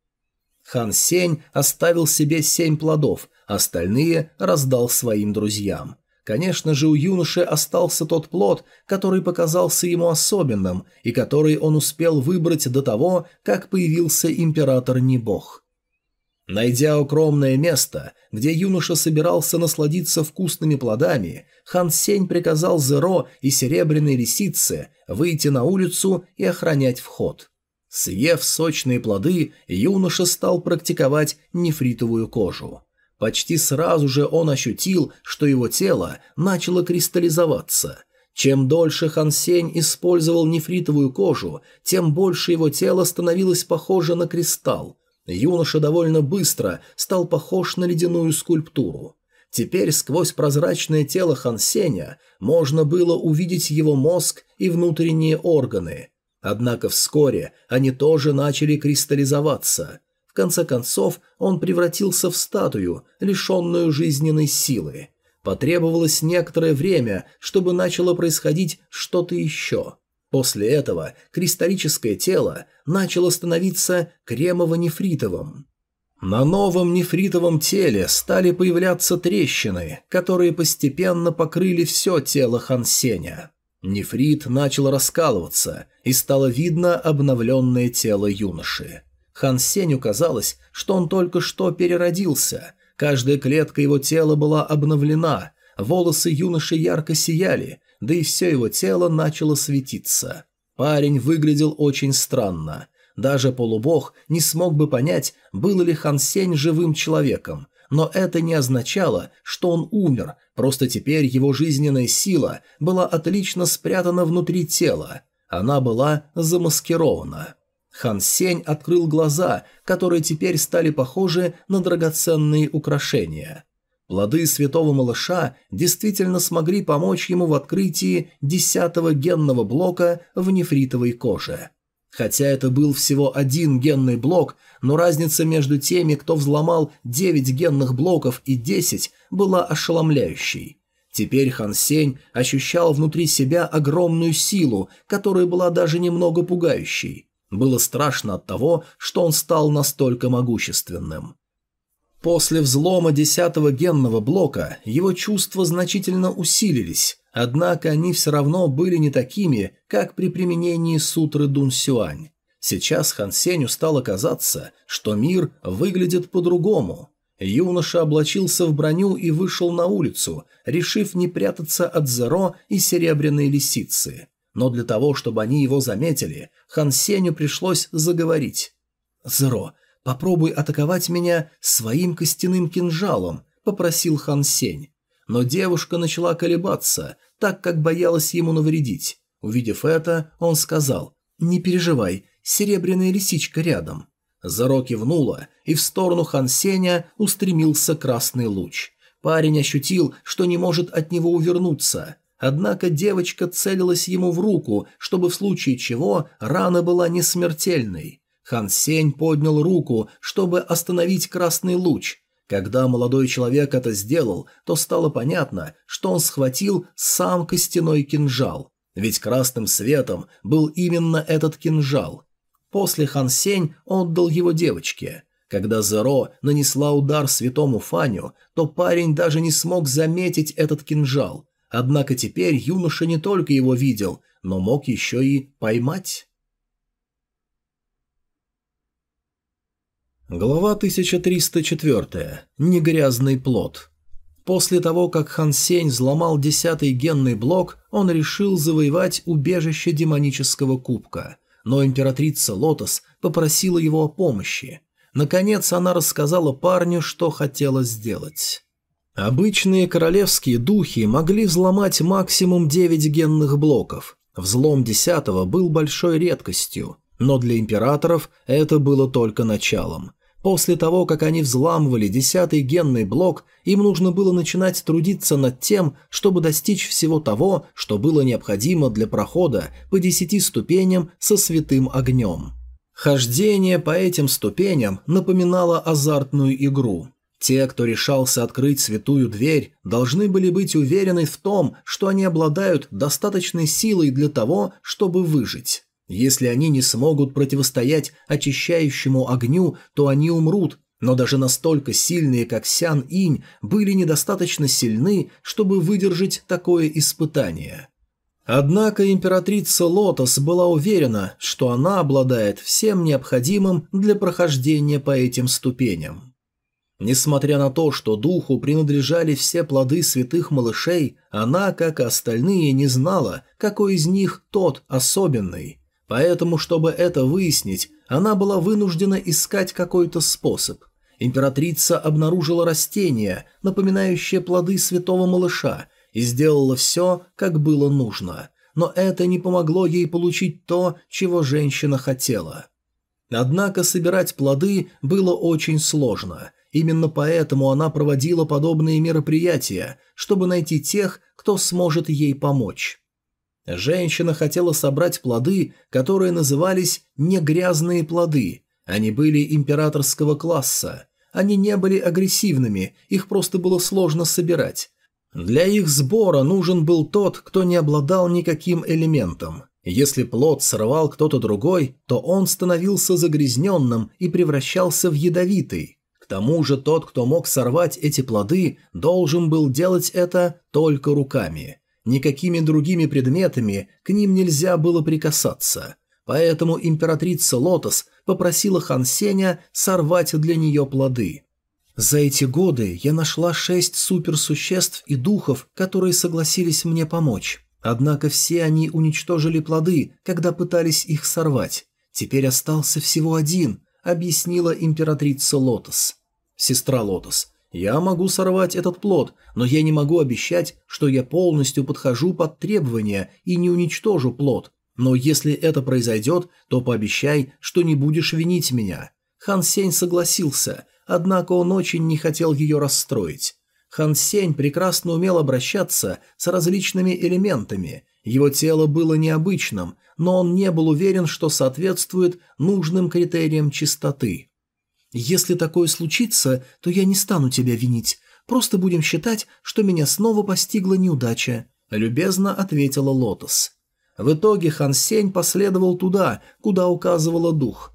Хан Сень оставил себе семь плодов, остальные раздал своим друзьям. Конечно же, у юноши остался тот плод, который показался ему особенным и который он успел выбрать до того, как появился император Небог. Найдя укромное место, где юноша собирался насладиться вкусными плодами, Хан Сень приказал Зеро и Серебряной Лисице выйти на улицу и охранять вход. Съев сочные плоды, юноша стал практиковать нефритовую кожу. Почти сразу же он ощутил, что его тело начало кристаллизоваться. Чем дольше Хан Сень использовал нефритовую кожу, тем больше его тело становилось похоже на кристалл. Юноша довольно быстро стал похож на ледяную скульптуру. Теперь сквозь прозрачное тело Хан Сеня можно было увидеть его мозг и внутренние органы – Однако вскоре они тоже начали кристаллизоваться. В конце концов, он превратился в статую, лишенную жизненной силы. Потребовалось некоторое время, чтобы начало происходить что-то еще. После этого кристаллическое тело начало становиться кремово-нефритовым. На новом нефритовом теле стали появляться трещины, которые постепенно покрыли все тело Хансеня. Нефрит начал раскалываться, и стало видно обновленное тело юноши. Хан Сеню казалось, что он только что переродился. Каждая клетка его тела была обновлена, волосы юноши ярко сияли, да и все его тело начало светиться. Парень выглядел очень странно. Даже полубог не смог бы понять, был ли Хан Сень живым человеком, но это не означало, что он умер, просто теперь его жизненная сила была отлично спрятана внутри тела. Она была замаскирована. Хан Сень открыл глаза, которые теперь стали похожи на драгоценные украшения. Плоды святого малыша действительно смогли помочь ему в открытии десятого генного блока в нефритовой коже. Хотя это был всего один генный блок, но разница между теми, кто взломал 9 генных блоков и 10, была ошеломляющей. Теперь Хан Сень ощущал внутри себя огромную силу, которая была даже немного пугающей. Было страшно от того, что он стал настолько могущественным. После взлома десятого генного блока его чувства значительно усилились, Однако они все равно были не такими, как при применении сутры Дун Сюань. Сейчас Хан Сенью стало казаться, что мир выглядит по-другому. Юноша облачился в броню и вышел на улицу, решив не прятаться от Зеро и Серебряной Лисицы. Но для того, чтобы они его заметили, Хан Сенью пришлось заговорить. «Зеро, попробуй атаковать меня своим костяным кинжалом», — попросил Хан Сень. Но девушка начала колебаться, так как боялась ему навредить. Увидев это, он сказал «Не переживай, серебряная лисичка рядом». Заро кивнула, и в сторону Хан Сеня устремился красный луч. Парень ощутил, что не может от него увернуться. Однако девочка целилась ему в руку, чтобы в случае чего рана была не смертельной. Хан Сень поднял руку, чтобы остановить красный луч.
Когда молодой человек это сделал, то стало понятно, что он схватил сам костяной кинжал. Ведь красным светом был именно этот кинжал. После Хан Сень отдал его девочке. Когда Зеро нанесла удар святому Фаню, то парень даже не смог заметить этот кинжал. Однако теперь юноша не только его видел, но мог еще и поймать. Глава 1304. Негрязный плод. После того, как Хан Сень взломал десятый генный блок, он решил завоевать убежище демонического кубка. Но императрица Лотос попросила его о помощи. Наконец она рассказала парню, что хотела сделать. Обычные королевские духи могли взломать максимум 9 генных блоков. Взлом десятого был большой редкостью, но для императоров это было только началом – После того, как они взламывали десятый генный блок, им нужно было начинать трудиться над тем, чтобы достичь всего того, что было необходимо для прохода по десяти ступеням со святым огнем. Хождение по этим ступеням напоминало азартную игру. Те, кто решался открыть святую дверь, должны были быть уверены в том, что они обладают достаточной силой для того, чтобы выжить. Если они не смогут противостоять очищающему огню, то они умрут, но даже настолько сильные, как Сян-Инь, были недостаточно сильны, чтобы выдержать такое испытание. Однако императрица Лотос была уверена, что она обладает всем необходимым для прохождения по этим ступеням. Несмотря на то, что духу принадлежали все плоды святых малышей, она, как и остальные, не знала, какой из них тот особенный – Поэтому, чтобы это выяснить, она была вынуждена искать какой-то способ. Императрица обнаружила растение, напоминающее плоды святого малыша, и сделала все, как было нужно. Но это не помогло ей получить то, чего женщина хотела. Однако собирать плоды было очень сложно. Именно поэтому она проводила подобные мероприятия, чтобы найти тех, кто сможет ей помочь. Женщина хотела собрать плоды, которые назывались «негрязные плоды». Они были императорского класса. Они не были агрессивными, их просто было сложно собирать. Для их сбора нужен был тот, кто не обладал никаким элементом. Если плод срывал кто-то другой, то он становился загрязненным и превращался в ядовитый. К тому же тот, кто мог сорвать эти плоды, должен был делать это только руками. Никакими другими предметами к ним нельзя было прикасаться. Поэтому императрица Лотос попросила Хан Сеня сорвать для нее плоды. За эти годы я нашла шесть суперсуществ и духов, которые согласились мне помочь. Однако все они уничтожили плоды, когда пытались их сорвать. Теперь остался всего один, объяснила императрица Лотос. Сестра Лотос, я могу сорвать этот плод, но я не могу обещать, что я полностью подхожу под требования и не уничтожу плод. Но если это произойдет, то пообещай, что не будешь винить меня». Хан Сень согласился, однако он очень не хотел ее расстроить. Хан Сень прекрасно умел обращаться с различными элементами. Его тело было необычным, но он не был уверен, что соответствует нужным критериям чистоты. Если такое случится, то я не стану тебя винить. Просто будем считать, что меня снова постигла неудача», – любезно ответила Лотос. В итоге Хан Сень последовал туда, куда указывала дух.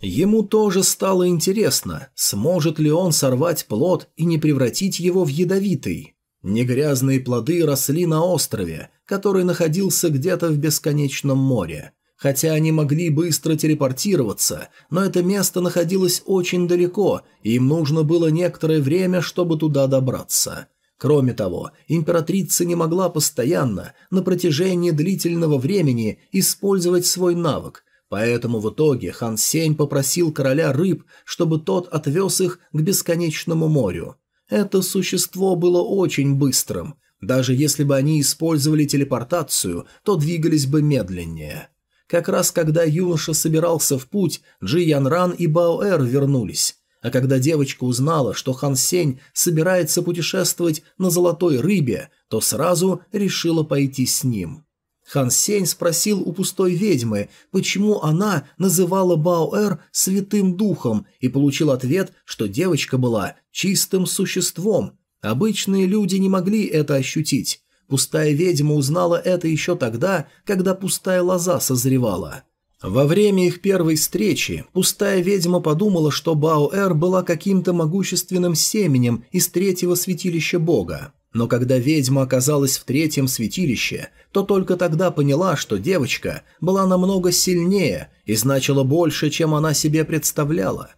Ему тоже стало интересно, сможет ли он сорвать плод и не превратить его в ядовитый. Негрязные плоды росли на острове, который находился где-то в бесконечном море. Хотя они могли быстро телепортироваться, но это место находилось очень далеко, и им нужно было некоторое время, чтобы туда добраться. Кроме того, императрица не могла постоянно, на протяжении длительного времени, использовать свой навык, поэтому в итоге Хан Сень попросил короля рыб, чтобы тот отвез их к бесконечному морю. Это существо было очень быстрым. Даже если бы они использовали телепортацию, то двигались бы медленнее. Как раз когда юноша собирался в путь, Джи Ян Ран и Бао Эр вернулись. А когда девочка узнала, что Хан Сень собирается путешествовать на золотой рыбе, то сразу решила пойти с ним.
Хан Сень спросил у пустой ведьмы, почему она называла Баоэр святым духом, и получил ответ, что девочка была чистым существом. Обычные люди не могли это ощутить. Пустая ведьма узнала это еще тогда, когда пустая лоза созревала. Во время их первой встречи пустая ведьма подумала, что Баоэр была каким-то могущественным семенем из третьего святилища бога. Но когда ведьма оказалась в третьем святилище, то только тогда поняла, что девочка была намного сильнее и значила больше, чем она себе представляла.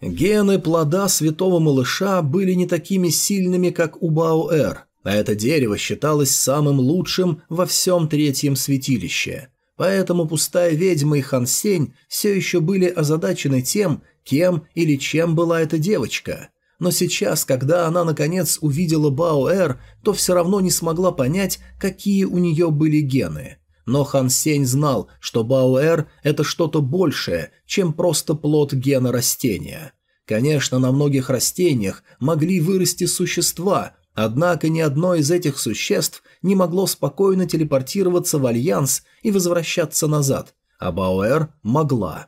Гены плода святого малыша были не такими сильными, как у Баоэр, это дерево считалось самым лучшим во всем третьем святилище. Поэтому пустая ведьма и Хансень все еще были озадачены тем, кем или чем была эта девочка – но сейчас, когда она наконец увидела Баоэр, то все равно не смогла понять, какие у нее были гены. Но Хан Сень знал, что Баоэр – это что-то большее, чем просто плод гена растения. Конечно, на многих растениях могли вырасти существа, однако ни одно из этих существ не могло спокойно телепортироваться в Альянс и возвращаться назад, а Баоэр могла.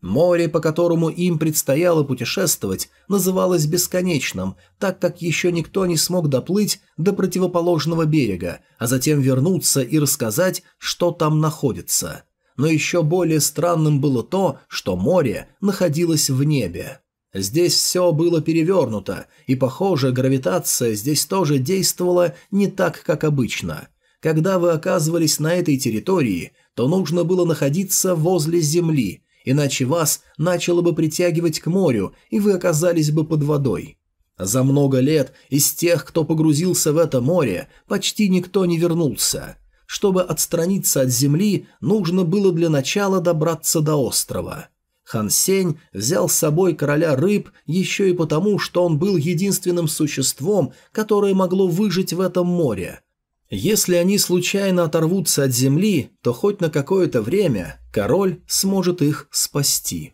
Море, по которому им предстояло путешествовать, называлось бесконечным, так как еще никто не смог доплыть до противоположного берега, а затем вернуться и рассказать, что там находится. Но еще более странным было то, что море находилось в небе. Здесь все было перевернуто, и, похоже, гравитация здесь тоже действовала не так, как обычно. Когда вы оказывались на этой территории, то нужно было находиться возле Земли – иначе вас начало бы притягивать к морю, и вы оказались бы под водой. За много лет из тех, кто погрузился в это море, почти никто не вернулся. Чтобы отстраниться от земли, нужно было для начала добраться до острова. Хан Сень взял с собой короля рыб еще и потому, что он был единственным существом, которое могло выжить в этом море – если они случайно оторвутся от земли, то хоть на какое-то время король сможет их спасти.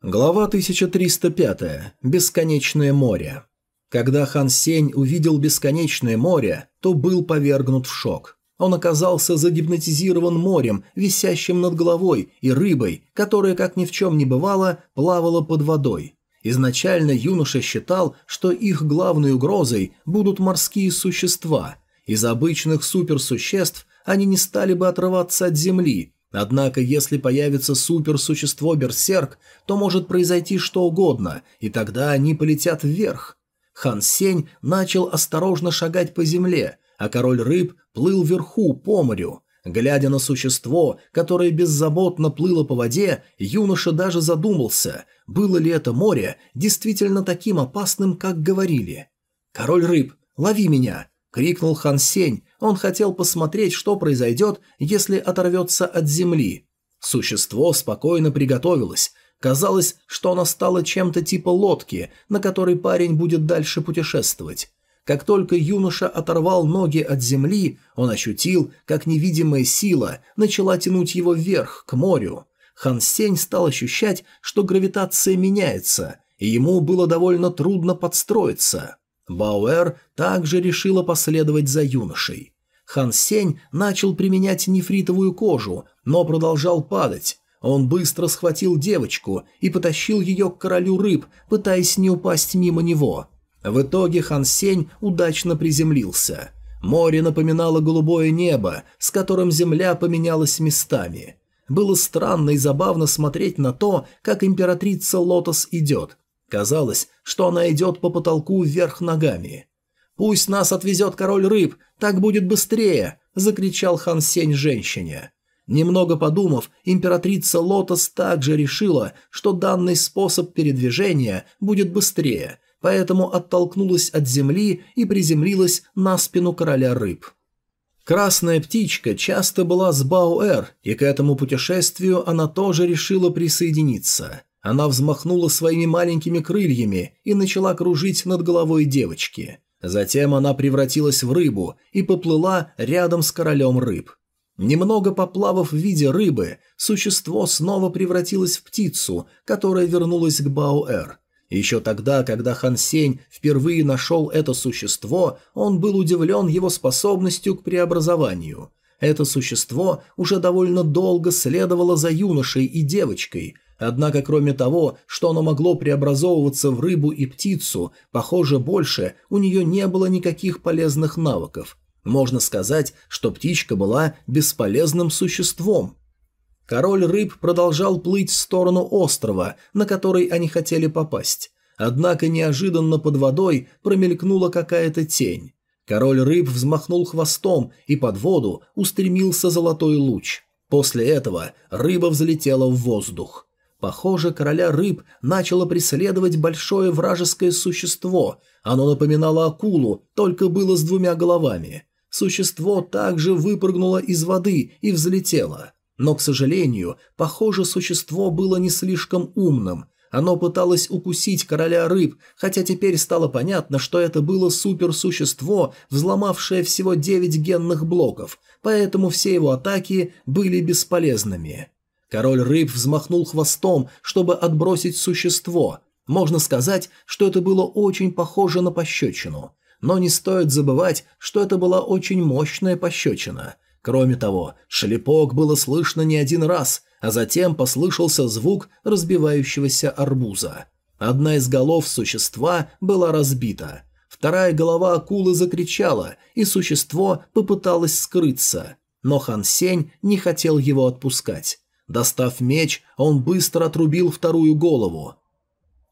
Глава 1305. Бесконечное море. Когда Хан Сень увидел бесконечное море, то был повергнут в шок. Он оказался загипнотизирован морем, висящим над головой, и рыбой, которая, как ни в чем не бывало, плавала под водой. Изначально юноша считал, что их главной угрозой будут морские существа. Из обычных суперсуществ они не стали бы отрываться от земли, однако если появится суперсущество-берсерк, то может произойти что угодно, и тогда они полетят вверх. Хан Сень начал осторожно шагать по земле, а король рыб плыл вверху по морю. Глядя на существо, которое беззаботно плыло по воде, юноша даже задумался, было ли это море действительно таким опасным, как говорили. «Король рыб, лови меня!» — крикнул Хан Сень. Он хотел посмотреть, что произойдет, если оторвется от земли. Существо спокойно приготовилось. Казалось, что оно стало чем-то типа лодки, на которой парень будет дальше путешествовать. Как только юноша оторвал ноги от земли, он ощутил, как невидимая сила начала тянуть его вверх, к морю. Хан Сень стал ощущать, что гравитация меняется, и ему было довольно трудно подстроиться. Бауэр также решила последовать за юношей. Хан Сень начал применять нефритовую кожу, но продолжал падать. Он быстро схватил девочку и потащил ее к королю рыб, пытаясь не упасть мимо него. В итоге Хан Сень удачно приземлился. Море напоминало голубое небо, с которым земля поменялась местами. Было странно и забавно смотреть на то, как императрица Лотос идет. Казалось, что она идет по потолку вверх ногами. «Пусть нас отвезет король рыб, так будет быстрее!» – закричал Хан Сень женщине. Немного подумав, императрица Лотос также решила, что данный способ передвижения будет быстрее – поэтому оттолкнулась от земли и приземлилась на спину короля рыб. Красная птичка часто была с Бауэр, и к этому путешествию она тоже решила присоединиться. Она взмахнула своими маленькими крыльями и начала кружить над головой девочки. Затем она превратилась в рыбу и поплыла рядом с королем рыб. Немного поплавав в виде рыбы, существо снова превратилось в птицу, которая вернулась к Бауэр.
Еще тогда, когда Хан Сень впервые нашел это существо, он был удивлен его способностью к преобразованию. Это существо уже довольно долго следовало за юношей и девочкой, однако кроме того, что оно могло преобразовываться в рыбу и птицу, похоже, больше у нее не было никаких полезных навыков. Можно сказать, что птичка была бесполезным существом. Король рыб продолжал плыть в сторону острова, на который они хотели попасть. Однако неожиданно под водой промелькнула какая-то тень. Король рыб взмахнул хвостом, и под воду устремился золотой луч. После этого рыба взлетела в воздух. Похоже, короля рыб начало преследовать большое вражеское существо. Оно напоминало акулу, только было с двумя головами. Существо также выпрыгнуло из воды и взлетело. Но, к сожалению, похоже, существо было не слишком умным. Оно пыталось укусить короля рыб, хотя теперь стало понятно, что это было суперсущество, взломавшее всего 9 генных блоков, поэтому все его атаки были бесполезными. Король рыб взмахнул хвостом, чтобы отбросить существо. Можно сказать, что это было очень похоже на пощечину. Но не стоит забывать, что это была очень мощная пощечина – Кроме того, шлепок было слышно не один раз, а затем послышался звук разбивающегося арбуза. Одна из голов существа была разбита. Вторая голова акулы закричала, и существо попыталось скрыться. Но Хан Сень не хотел его отпускать. Достав меч, он быстро отрубил вторую голову.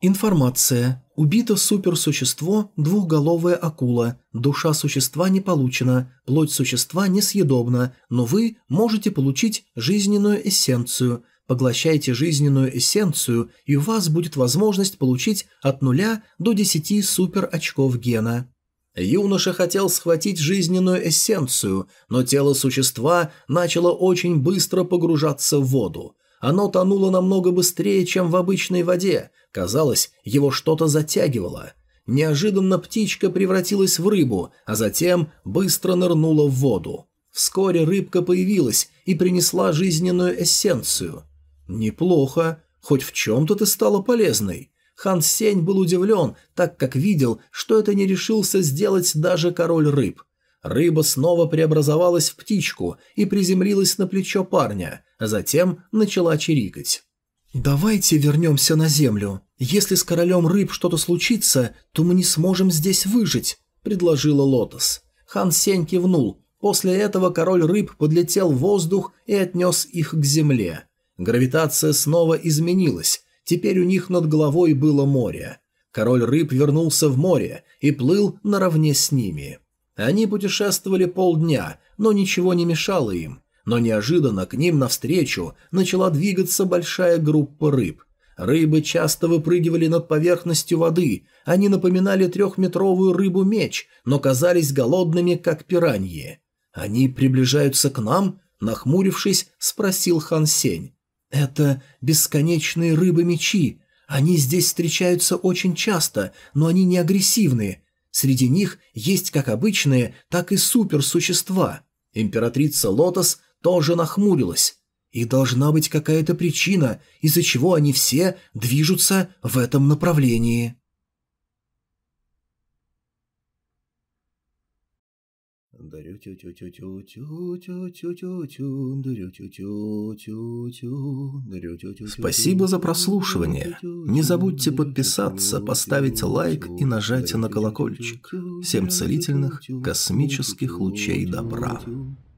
Информация. Убито суперсущество, двухголовая акула. Душа существа не получена, плоть существа несъедобна, но вы можете получить жизненную эссенцию. Поглощайте жизненную эссенцию, и у вас будет возможность получить от нуля до 10 супер очков гена. Юноша хотел схватить жизненную эссенцию, но тело существа начало очень быстро погружаться в воду. Оно тонуло намного быстрее, чем в обычной воде. Казалось, его что-то затягивало. Неожиданно птичка превратилась в рыбу, а затем быстро нырнула в воду. Вскоре рыбка появилась и принесла жизненную эссенцию. «Неплохо. Хоть в чем-то ты стала полезной». Хан Сень был удивлен, так как видел, что это не решился сделать даже король рыб. Рыба снова преобразовалась в птичку и приземлилась на плечо парня, а затем начала чирикать. «Давайте вернемся на землю. Если с королем рыб что-то случится, то мы не сможем здесь выжить», – предложила Лотос. Хан Сень кивнул. После этого король рыб подлетел в воздух и отнес их к земле. Гравитация снова изменилась. Теперь у них над головой было море. Король рыб вернулся в море и плыл наравне с ними. Они путешествовали полдня, но ничего не мешало им. Но неожиданно к ним навстречу начала двигаться большая группа рыб. Рыбы часто выпрыгивали над поверхностью воды, они напоминали трехметровую рыбу-меч, но казались голодными, как пираньи. «Они приближаются к нам?» – нахмурившись, спросил Хан Сень. «Это бесконечные рыбы-мечи. Они здесь встречаются очень часто, но они не агрессивные. Среди них есть как обычные, так и суперсущества. Императрица Лотос тоже нахмурилась. И должна быть какая-то причина, из-за чего они все движутся в этом направлении.
Спасибо за прослушивание. Не забудьте подписаться, поставить лайк и нажать на колокольчик. Всем целительных космических лучей добра.